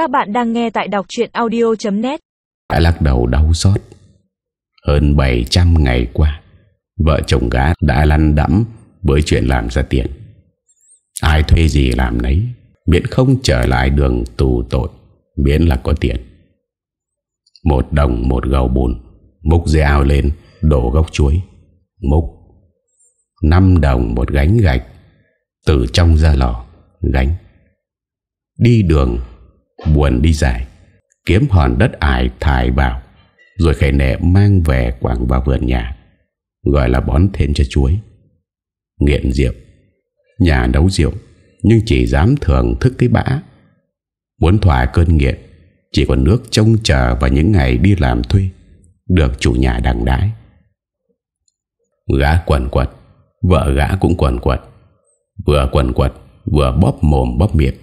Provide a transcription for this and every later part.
Các bạn đang nghe tại đọc chuyện audio.net Đã lắc đầu đau xót. Hơn 700 ngày qua, Vợ chồng gã đã lăn đẫm Với chuyện làm ra tiền. Ai thuê gì làm nấy, Miễn không trở lại đường tù tội, Miễn là có tiền. Một đồng một gầu bùn, Múc dây ao lên, Đổ gốc chuối. Múc. Năm đồng một gánh gạch, Từ trong ra lò, Gánh. Đi đường Buồn đi dài. Kiếm hòn đất ải thải vào, Rồi khẻ nẹ mang về quảng vào vườn nhà, Gọi là bón thêm cho chuối. Nghiện rượu, Nhà nấu rượu, Nhưng chỉ dám thưởng thức cái bã. Muốn thỏa cơn nghiện, Chỉ còn nước trông chờ vào những ngày đi làm thuê, Được chủ nhà đằng đái. Gã quần quật, Vợ gã cũng quần quật. Vừa quần quật, Vừa bóp mồm bóp miệng.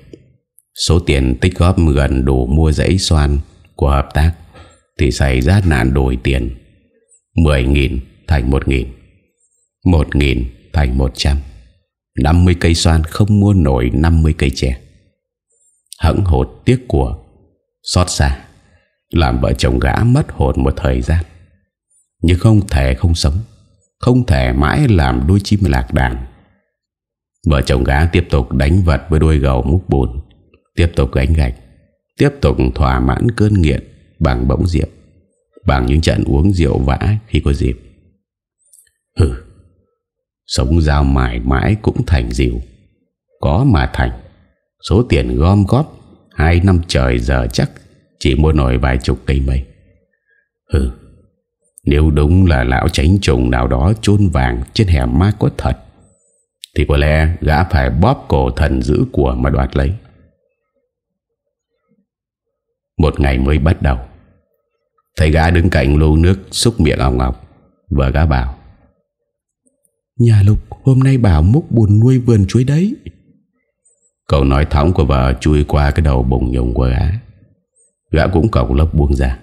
Số tiền tích góp gần đủ mua dãy xoan của hợp tác thì xảy ra nạn đổi tiền. 10.000 thành 1.000 1.000 thành 100 50 cây xoan không mua nổi 50 cây chè. Hững hột tiếc của, Xót xa, Làm vợ chồng gã mất hồn một thời gian. Nhưng không thể không sống, Không thể mãi làm đôi chim lạc đàn. Vợ chồng gã tiếp tục đánh vật với đôi gầu múc bùn. Tiếp tục gánh gạch, Tiếp tục thỏa mãn cơn nghiện Bằng bỗng rượu, Bằng những trận uống rượu vã khi có dịp. Hừ, Sống giao mãi mãi cũng thành dịu Có mà thành, Số tiền gom góp, Hai năm trời giờ chắc Chỉ mua nổi vài chục cây mây. Hừ, Nếu đúng là lão tránh trùng nào đó chôn vàng trên hẻm ma có thật, Thì có lẽ gã phải bóp cổ thần giữ của mà đoạt lấy một ngày mới bắt đầu. Thầy gã đứng cạnh lô nước Xúc miệng ong ngọc Vợ gã bảo Nhà Lục hôm nay bảo múc buồn nuôi vườn chuối đấy. Cậu nói thóng của vợ chui qua cái đầu bùng nhùng của gã. Gã cũng cọc lốc buông ra.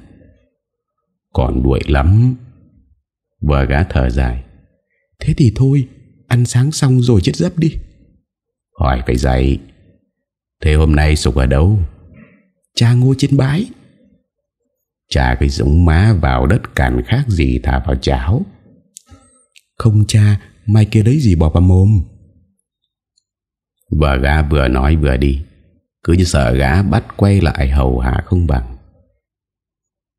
Còn đuổi lắm. Vợ gã thở dài Thế thì thôi Ăn sáng xong rồi chết dấp đi. Hỏi phải dậy Thế hôm nay sục ở đâu Cha ngô trên bái. Cha cái giống má vào đất càn khác gì thả vào cháo Không cha, Mai kia lấy gì bỏ vào mồm? Vợ gã vừa nói vừa đi. Cứ như sợ gã bắt quay lại hầu hạ không bằng.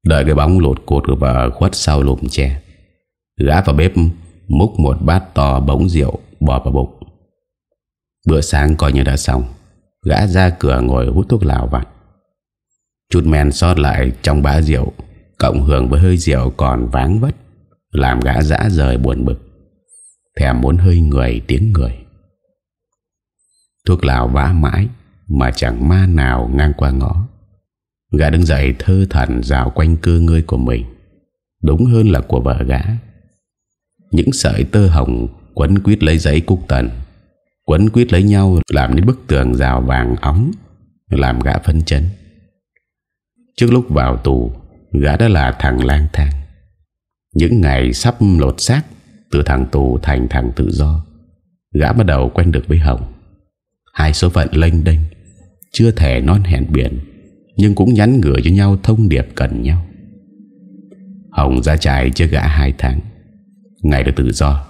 Đợi cái bóng lột cột của vợ khuất sau lùm tre Gã vào bếp Múc một bát to bóng rượu Bỏ vào bụng. Bữa sáng coi như đã xong. Gã ra cửa ngồi hút thuốc lào vặt. Chút men sót lại trong bã rượu, Cộng hưởng với hơi rượu còn váng vất, Làm gã dã rời buồn bực, Thèm muốn hơi người tiếng người. Thuốc lào vã mãi Mà chẳng ma nào ngang qua ngõ. Gã đứng dậy thơ thần rào quanh cơ ngươi của mình, Đúng hơn là của vợ gã. Những sợi tơ hồng Quấn quýt lấy giấy cúc tần, Quấn quýt lấy nhau Làm nên bức tường rào vàng óng, Làm gã phân chấn. Trước lúc vào tù, Gã đã là thằng lang thang. Những ngày sắp lột xác, Từ thằng tù thành thằng tự do, Gã bắt đầu quen được với Hồng. Hai số phận lênh đênh, Chưa thể non hẹn biển, Nhưng cũng nhắn ngửa cho nhau thông điệp cần nhau. Hồng ra trại chưa gã hai tháng. Ngày được tự do,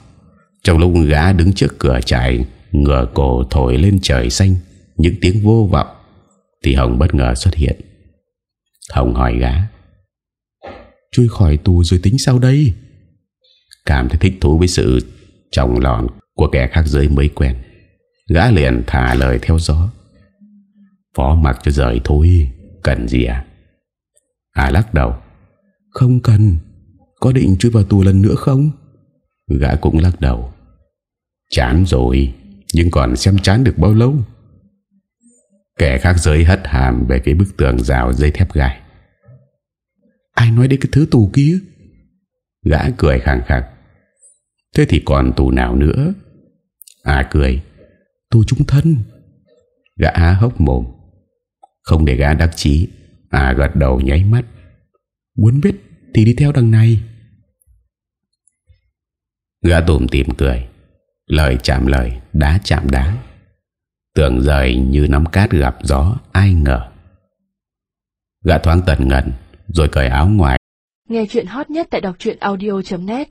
Trong lúc gã đứng trước cửa trại, Ngửa cổ thổi lên trời xanh Những tiếng vô vọng, Thì Hồng bất ngờ xuất hiện. Hồng hỏi gã. Chui khỏi tù rồi tính sao đây? Cảm thấy thích thú với sự Trọng lòn của kẻ khác giới mới quen. Gã liền thả lời theo gió. Phó mặc cho rời thôi Cần gì à À lắc đầu. Không cần. Có định chui vào tù lần nữa không? Gã cũng lắc đầu. Chán rồi Nhưng còn xem chán được bao lâu Kẻ khác giới hất hàm Về cái bức tường rào dây thép gai. Ai nói đến cái thứ tù kia? Gã cười khẳng khẳng Thế thì còn tù nào nữa? À cười. Tù trung thân. Gã há hốc mồm. Không để gã đắc chí. À gật đầu nháy mắt. Muốn biết thì đi theo đằng này. Gã tùm tìm cười. Lời chạm lời, Đá chạm đá. Tưởng rời như nắm cát gặp gió, Ai ngờ. Gã thoáng tần ngần, Rồi cởi áo ngoài. Nghe chuyện hot nhất tại đọc audio.net